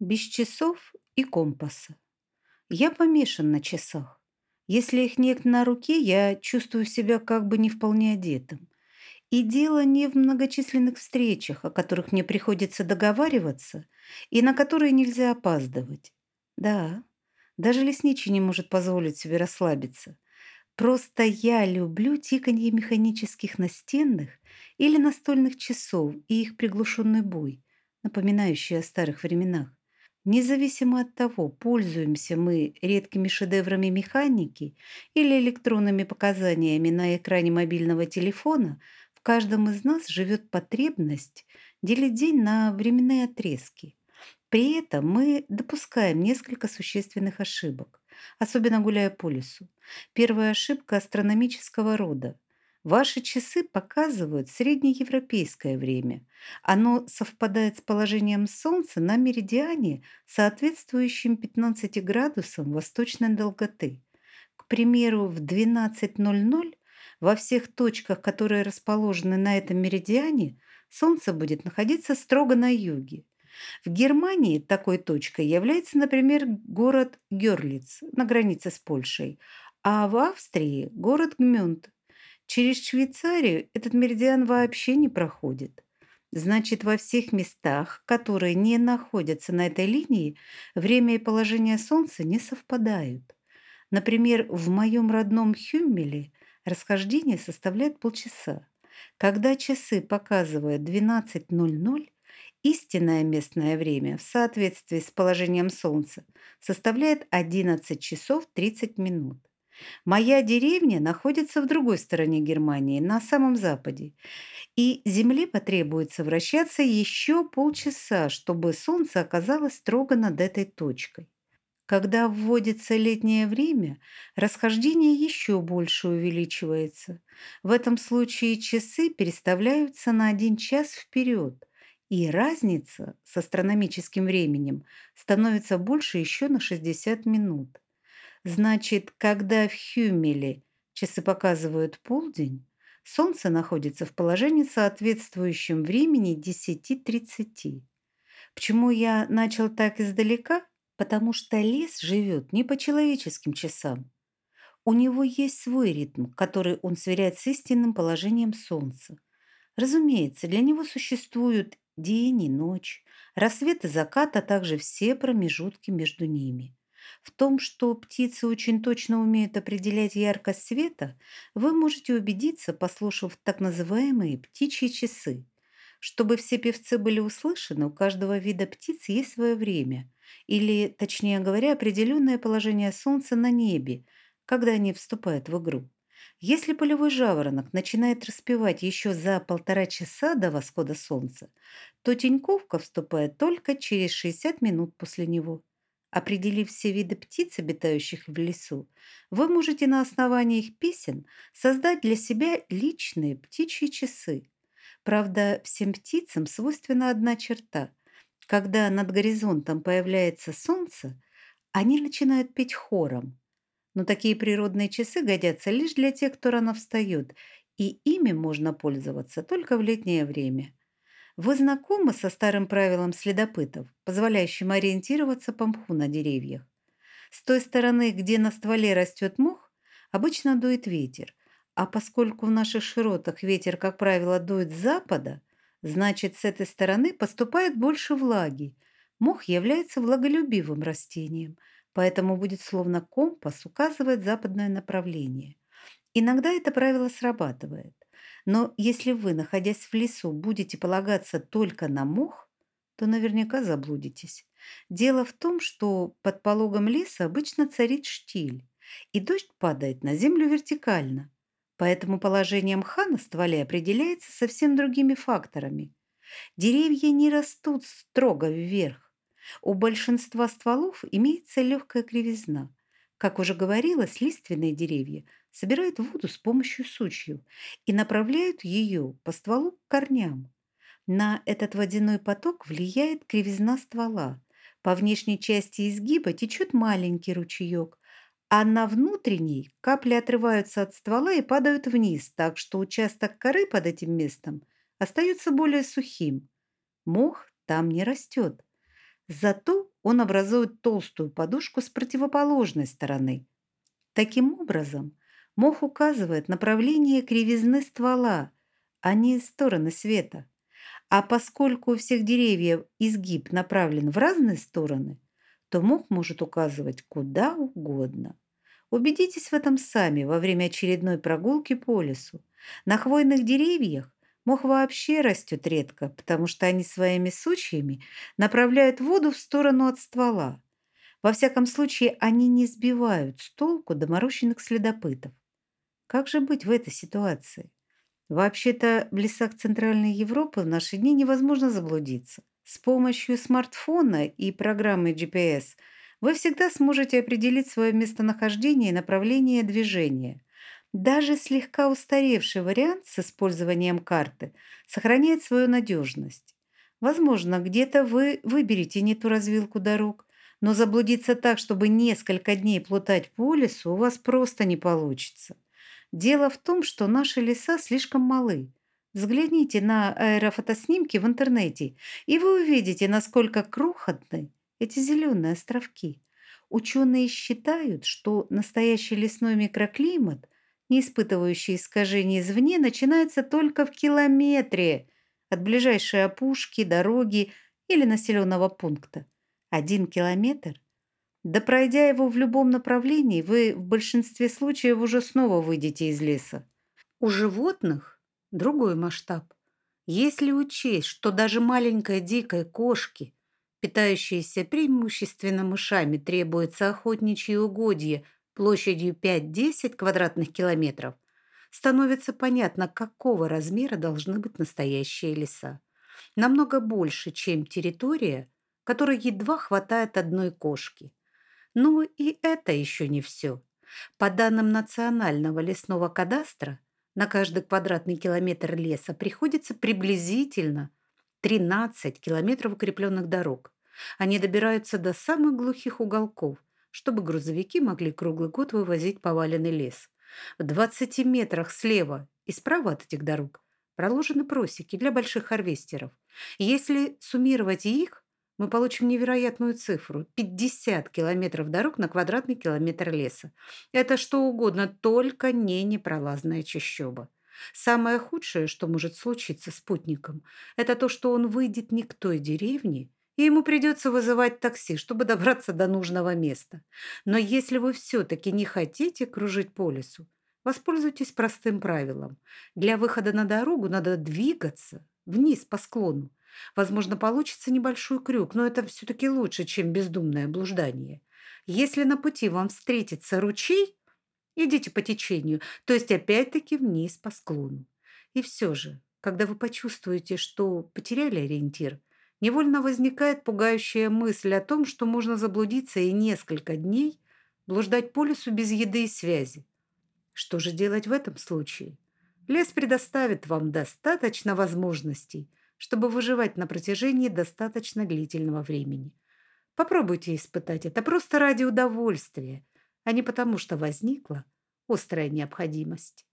Без часов и компаса. Я помешан на часах. Если их нет на руке, я чувствую себя как бы не вполне одетым. И дело не в многочисленных встречах, о которых мне приходится договариваться и на которые нельзя опаздывать. Да, даже лесничий не может позволить себе расслабиться. Просто я люблю тиканье механических настенных или настольных часов и их приглушенный бой, напоминающий о старых временах. Независимо от того, пользуемся мы редкими шедеврами механики или электронными показаниями на экране мобильного телефона, в каждом из нас живет потребность делить день на временные отрезки. При этом мы допускаем несколько существенных ошибок, особенно гуляя по лесу. Первая ошибка астрономического рода. Ваши часы показывают среднеевропейское время. Оно совпадает с положением Солнца на меридиане, соответствующим 15 градусам восточной долготы. К примеру, в 12.00 во всех точках, которые расположены на этом меридиане, Солнце будет находиться строго на юге. В Германии такой точкой является, например, город Гёрлиц на границе с Польшей, а в Австрии – город Гмюнд Через Швейцарию этот меридиан вообще не проходит. Значит, во всех местах, которые не находятся на этой линии, время и положение Солнца не совпадают. Например, в моем родном Хюммеле расхождение составляет полчаса. Когда часы показывают 12.00, истинное местное время в соответствии с положением Солнца составляет 11 часов 30 минут. Моя деревня находится в другой стороне Германии, на самом западе. И Земле потребуется вращаться еще полчаса, чтобы Солнце оказалось строго над этой точкой. Когда вводится летнее время, расхождение еще больше увеличивается. В этом случае часы переставляются на один час вперед, и разница с астрономическим временем становится больше еще на 60 минут. Значит, когда в Хюмеле часы показывают полдень, Солнце находится в положении, соответствующем времени 10.30. Почему я начал так издалека? Потому что лес живет не по человеческим часам. У него есть свой ритм, который он сверяет с истинным положением Солнца. Разумеется, для него существуют день и ночь, рассвет и закат, а также все промежутки между ними. В том, что птицы очень точно умеют определять яркость света, вы можете убедиться, послушав так называемые птичьи часы. Чтобы все певцы были услышаны, у каждого вида птиц есть свое время, или, точнее говоря, определенное положение солнца на небе, когда они вступают в игру. Если полевой жаворонок начинает распевать еще за полтора часа до восхода солнца, то теньковка вступает только через 60 минут после него. Определив все виды птиц, обитающих в лесу, вы можете на основании их песен создать для себя личные птичьи часы. Правда, всем птицам свойственна одна черта. Когда над горизонтом появляется солнце, они начинают петь хором. Но такие природные часы годятся лишь для тех, кто рано встает, и ими можно пользоваться только в летнее время. Вы знакомы со старым правилом следопытов, позволяющим ориентироваться по мху на деревьях? С той стороны, где на стволе растет мох, обычно дует ветер, а поскольку в наших широтах ветер, как правило, дует с запада, значит, с этой стороны поступает больше влаги. Мох является влаголюбивым растением, поэтому будет словно компас указывать западное направление. Иногда это правило срабатывает. Но если вы, находясь в лесу, будете полагаться только на мох, то наверняка заблудитесь. Дело в том, что под пологом леса обычно царит штиль, и дождь падает на землю вертикально. Поэтому положение мха на стволе определяется совсем другими факторами. Деревья не растут строго вверх. У большинства стволов имеется легкая кривизна. Как уже говорилось, лиственные деревья собирают воду с помощью сучьев и направляют ее по стволу к корням. На этот водяной поток влияет кривизна ствола. По внешней части изгиба течет маленький ручеек, а на внутренней капли отрываются от ствола и падают вниз, так что участок коры под этим местом остается более сухим. Мох там не растет. Зато он образует толстую подушку с противоположной стороны. Таким образом, мох указывает направление кривизны ствола, а не стороны света. А поскольку у всех деревьев изгиб направлен в разные стороны, то мох может указывать куда угодно. Убедитесь в этом сами во время очередной прогулки по лесу. На хвойных деревьях мох вообще растет редко, потому что они своими сучьями направляют воду в сторону от ствола. Во всяком случае, они не сбивают с толку доморощенных следопытов. Как же быть в этой ситуации? Вообще-то в лесах Центральной Европы в наши дни невозможно заблудиться. С помощью смартфона и программы GPS – вы всегда сможете определить свое местонахождение и направление движения. Даже слегка устаревший вариант с использованием карты сохраняет свою надежность. Возможно, где-то вы выберете не ту развилку дорог, но заблудиться так, чтобы несколько дней плутать по лесу, у вас просто не получится. Дело в том, что наши леса слишком малы. Взгляните на аэрофотоснимки в интернете, и вы увидите, насколько крохотны эти зеленые островки. Ученые считают, что настоящий лесной микроклимат, не испытывающий искажений извне, начинается только в километре от ближайшей опушки, дороги или населенного пункта. Один километр? Да пройдя его в любом направлении, вы в большинстве случаев уже снова выйдете из леса. У животных другой масштаб. Если учесть, что даже маленькой дикой кошке питающиеся преимущественно мышами, требуется охотничьи угодья площадью 5-10 квадратных километров, становится понятно, какого размера должны быть настоящие леса. Намного больше, чем территория, которой едва хватает одной кошки. Но и это еще не все. По данным Национального лесного кадастра, на каждый квадратный километр леса приходится приблизительно 13 километров укрепленных дорог. Они добираются до самых глухих уголков, чтобы грузовики могли круглый год вывозить поваленный лес. В 20 метрах слева и справа от этих дорог проложены просеки для больших харвестеров. Если суммировать их, мы получим невероятную цифру – 50 километров дорог на квадратный километр леса. Это что угодно, только не непролазная чащоба. Самое худшее, что может случиться с путником, это то, что он выйдет не к той деревне, и ему придется вызывать такси, чтобы добраться до нужного места. Но если вы все-таки не хотите кружить по лесу, воспользуйтесь простым правилом. Для выхода на дорогу надо двигаться вниз по склону. Возможно, получится небольшой крюк, но это все-таки лучше, чем бездумное блуждание. Если на пути вам встретится ручей, Идите по течению, то есть опять-таки вниз по склону. И все же, когда вы почувствуете, что потеряли ориентир, невольно возникает пугающая мысль о том, что можно заблудиться и несколько дней блуждать по лесу без еды и связи. Что же делать в этом случае? Лес предоставит вам достаточно возможностей, чтобы выживать на протяжении достаточно длительного времени. Попробуйте испытать это просто ради удовольствия – а не потому, что возникла острая необходимость.